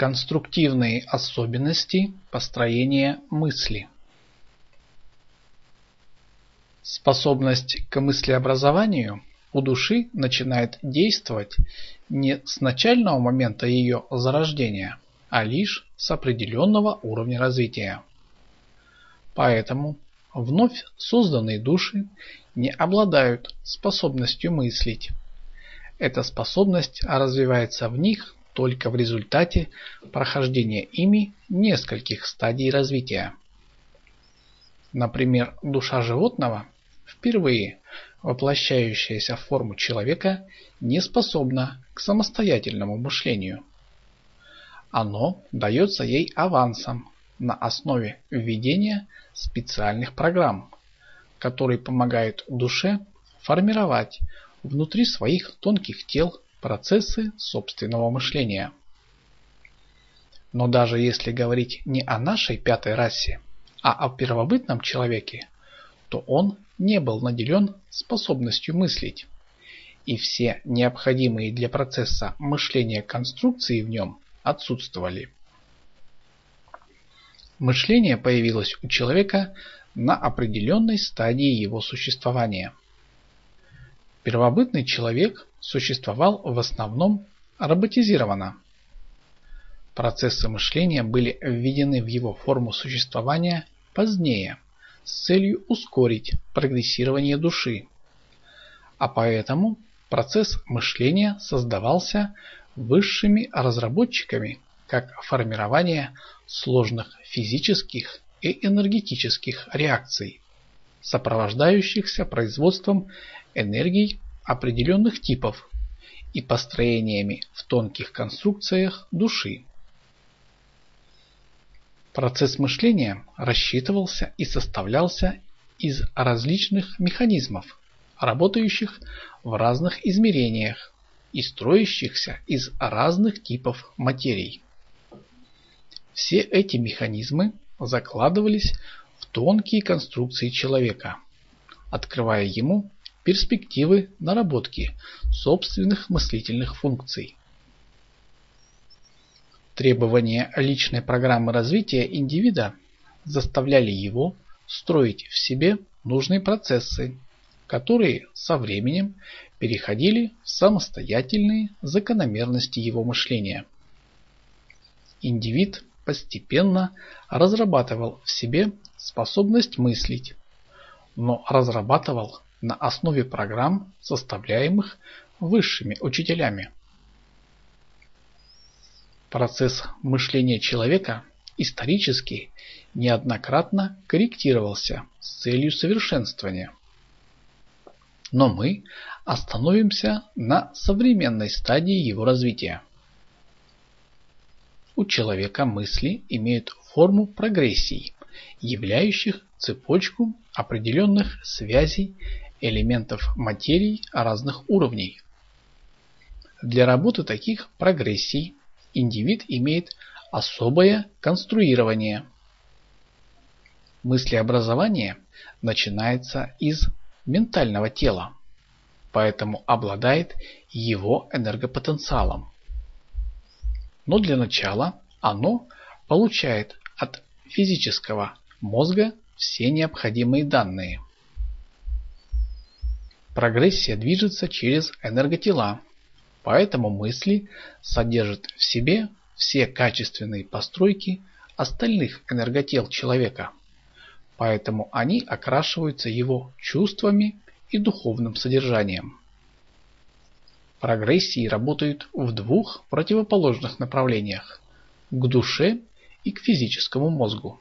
Конструктивные особенности построения мысли Способность к мыслеобразованию у души начинает действовать не с начального момента ее зарождения, а лишь с определенного уровня развития. Поэтому вновь созданные души не обладают способностью мыслить. Эта способность развивается в них только в результате прохождения ими нескольких стадий развития. Например, душа животного, впервые воплощающаяся в форму человека, не способна к самостоятельному мышлению. Оно дается ей авансом на основе введения специальных программ, которые помогают душе формировать внутри своих тонких тел процессы собственного мышления. Но даже если говорить не о нашей пятой расе, а о первобытном человеке, то он не был наделен способностью мыслить, и все необходимые для процесса мышления конструкции в нем отсутствовали. Мышление появилось у человека на определенной стадии его существования. Первобытный человек существовал в основном роботизированно. Процессы мышления были введены в его форму существования позднее с целью ускорить прогрессирование души. А поэтому процесс мышления создавался высшими разработчиками как формирование сложных физических и энергетических реакций, сопровождающихся производством энергий определенных типов и построениями в тонких конструкциях души. Процесс мышления рассчитывался и составлялся из различных механизмов, работающих в разных измерениях и строящихся из разных типов материй. Все эти механизмы закладывались в тонкие конструкции человека, открывая ему перспективы наработки собственных мыслительных функций. Требования личной программы развития индивида заставляли его строить в себе нужные процессы, которые со временем переходили в самостоятельные закономерности его мышления. Индивид постепенно разрабатывал в себе способность мыслить, но разрабатывал на основе программ, составляемых высшими учителями. Процесс мышления человека исторически неоднократно корректировался с целью совершенствования. Но мы остановимся на современной стадии его развития. У человека мысли имеют форму прогрессий, являющих цепочку определенных связей элементов материй разных уровней. Для работы таких прогрессий индивид имеет особое конструирование. Мыслеобразование начинается из ментального тела, поэтому обладает его энергопотенциалом. Но для начала оно получает от физического мозга все необходимые данные. Прогрессия движется через энерготела, поэтому мысли содержат в себе все качественные постройки остальных энерготел человека. Поэтому они окрашиваются его чувствами и духовным содержанием. Прогрессии работают в двух противоположных направлениях – к душе и к физическому мозгу.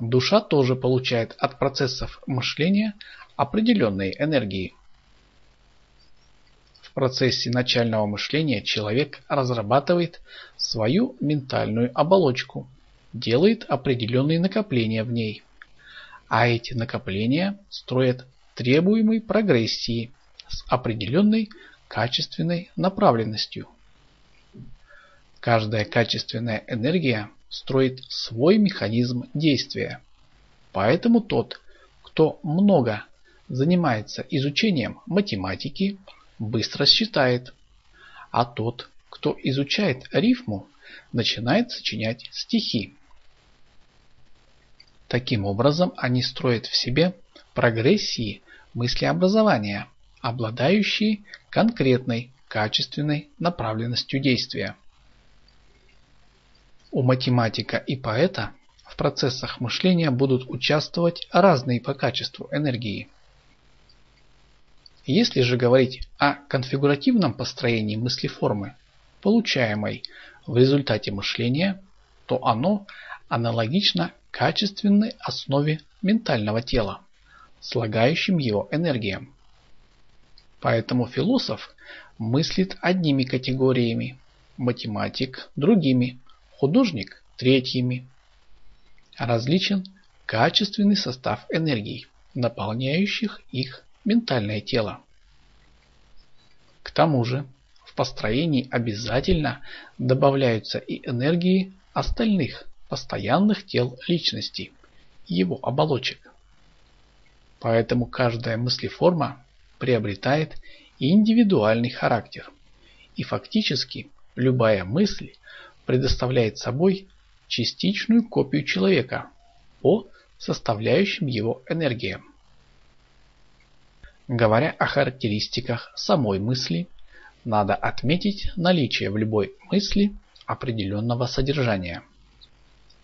Душа тоже получает от процессов мышления определенные энергии. В процессе начального мышления человек разрабатывает свою ментальную оболочку, делает определенные накопления в ней. А эти накопления строят требуемой прогрессии с определенной качественной направленностью. Каждая качественная энергия строит свой механизм действия. Поэтому тот, кто много занимается изучением математики, быстро считает, а тот, кто изучает рифму, начинает сочинять стихи. Таким образом, они строят в себе прогрессии мыслеобразования, обладающие конкретной качественной направленностью действия. У математика и поэта в процессах мышления будут участвовать разные по качеству энергии. Если же говорить о конфигуративном построении мыслеформы, получаемой в результате мышления, то оно аналогично качественной основе ментального тела, слагающим его энергиям. Поэтому философ мыслит одними категориями, математик – другими, художник – третьими. Различен качественный состав энергий, наполняющих их ментальное тело. К тому же в построении обязательно добавляются и энергии остальных постоянных тел личности, его оболочек. Поэтому каждая мыслеформа приобретает индивидуальный характер. И фактически любая мысль предоставляет собой частичную копию человека по составляющим его энергиям. Говоря о характеристиках самой мысли, надо отметить наличие в любой мысли определенного содержания.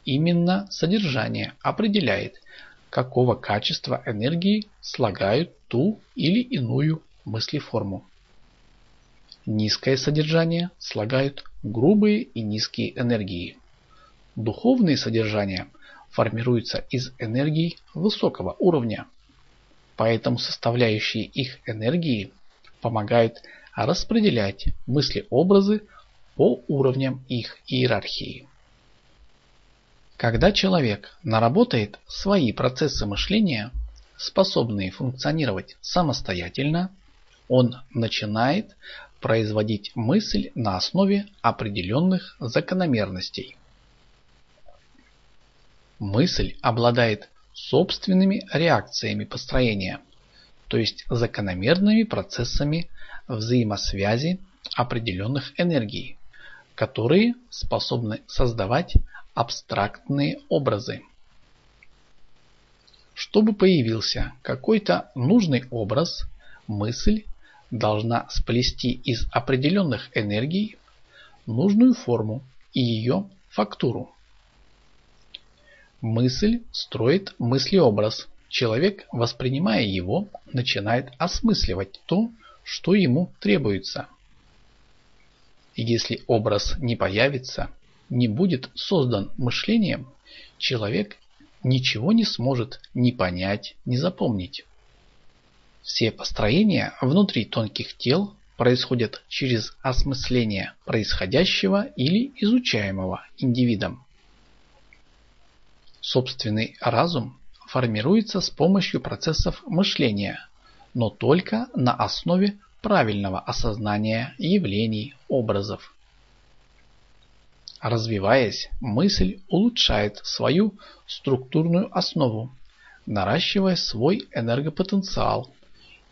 Именно содержание определяет, какого качества энергии слагают ту или иную мыслеформу. Низкое содержание слагают грубые и низкие энергии. Духовные содержания формируются из энергий высокого уровня. Поэтому составляющие их энергии помогают распределять мысли-образы по уровням их иерархии. Когда человек наработает свои процессы мышления, способные функционировать самостоятельно, он начинает производить мысль на основе определенных закономерностей. Мысль обладает собственными реакциями построения, то есть закономерными процессами взаимосвязи определенных энергий, которые способны создавать абстрактные образы. Чтобы появился какой-то нужный образ, мысль должна сплести из определенных энергий нужную форму и ее фактуру. Мысль строит мыслеобраз. Человек, воспринимая его, начинает осмысливать то, что ему требуется. Если образ не появится, не будет создан мышлением, человек ничего не сможет ни понять, ни запомнить. Все построения внутри тонких тел происходят через осмысление происходящего или изучаемого индивидом. Собственный разум формируется с помощью процессов мышления, но только на основе правильного осознания явлений, образов. Развиваясь, мысль улучшает свою структурную основу, наращивая свой энергопотенциал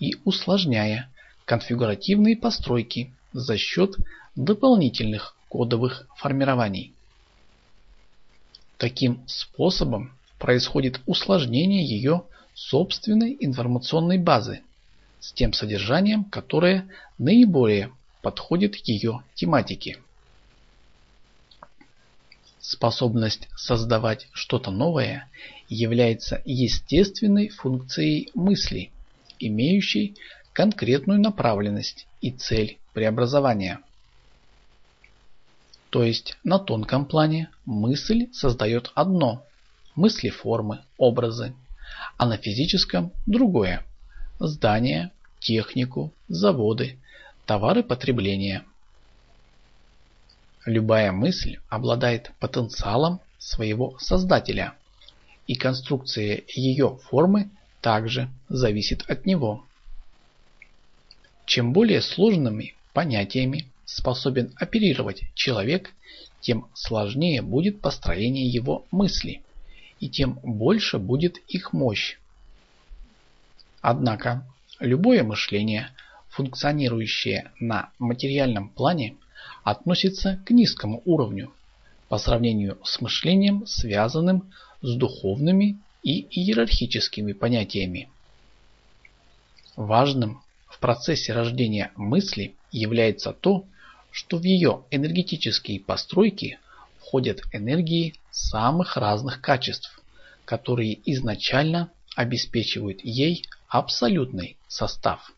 и усложняя конфигуративные постройки за счет дополнительных кодовых формирований. Таким способом происходит усложнение ее собственной информационной базы с тем содержанием, которое наиболее подходит ее тематике. Способность создавать что-то новое является естественной функцией мысли, имеющей конкретную направленность и цель преобразования. То есть на тонком плане мысль создает одно – мысли формы, образы, а на физическом – другое – здания, технику, заводы, товары потребления – Любая мысль обладает потенциалом своего создателя, и конструкция ее формы также зависит от него. Чем более сложными понятиями способен оперировать человек, тем сложнее будет построение его мысли, и тем больше будет их мощь. Однако, любое мышление, функционирующее на материальном плане, относится к низкому уровню по сравнению с мышлением, связанным с духовными и иерархическими понятиями. Важным в процессе рождения мысли является то, что в ее энергетические постройки входят энергии самых разных качеств, которые изначально обеспечивают ей абсолютный состав.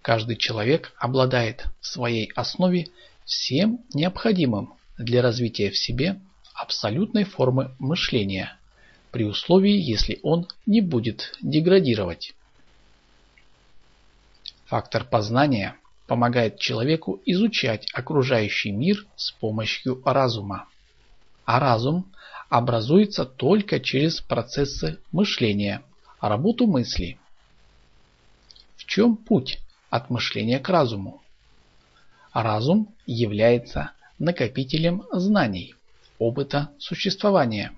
Каждый человек обладает в своей основе всем необходимым для развития в себе абсолютной формы мышления, при условии, если он не будет деградировать. Фактор познания помогает человеку изучать окружающий мир с помощью разума. А разум образуется только через процессы мышления, работу мысли. В чем путь от мышления к разуму? Разум является накопителем знаний, опыта существования.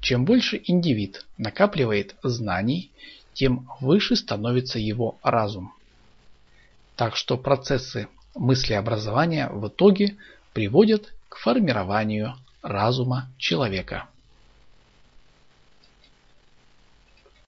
Чем больше индивид накапливает знаний, тем выше становится его разум. Так что процессы мыслеобразования в итоге приводят к формированию разума человека.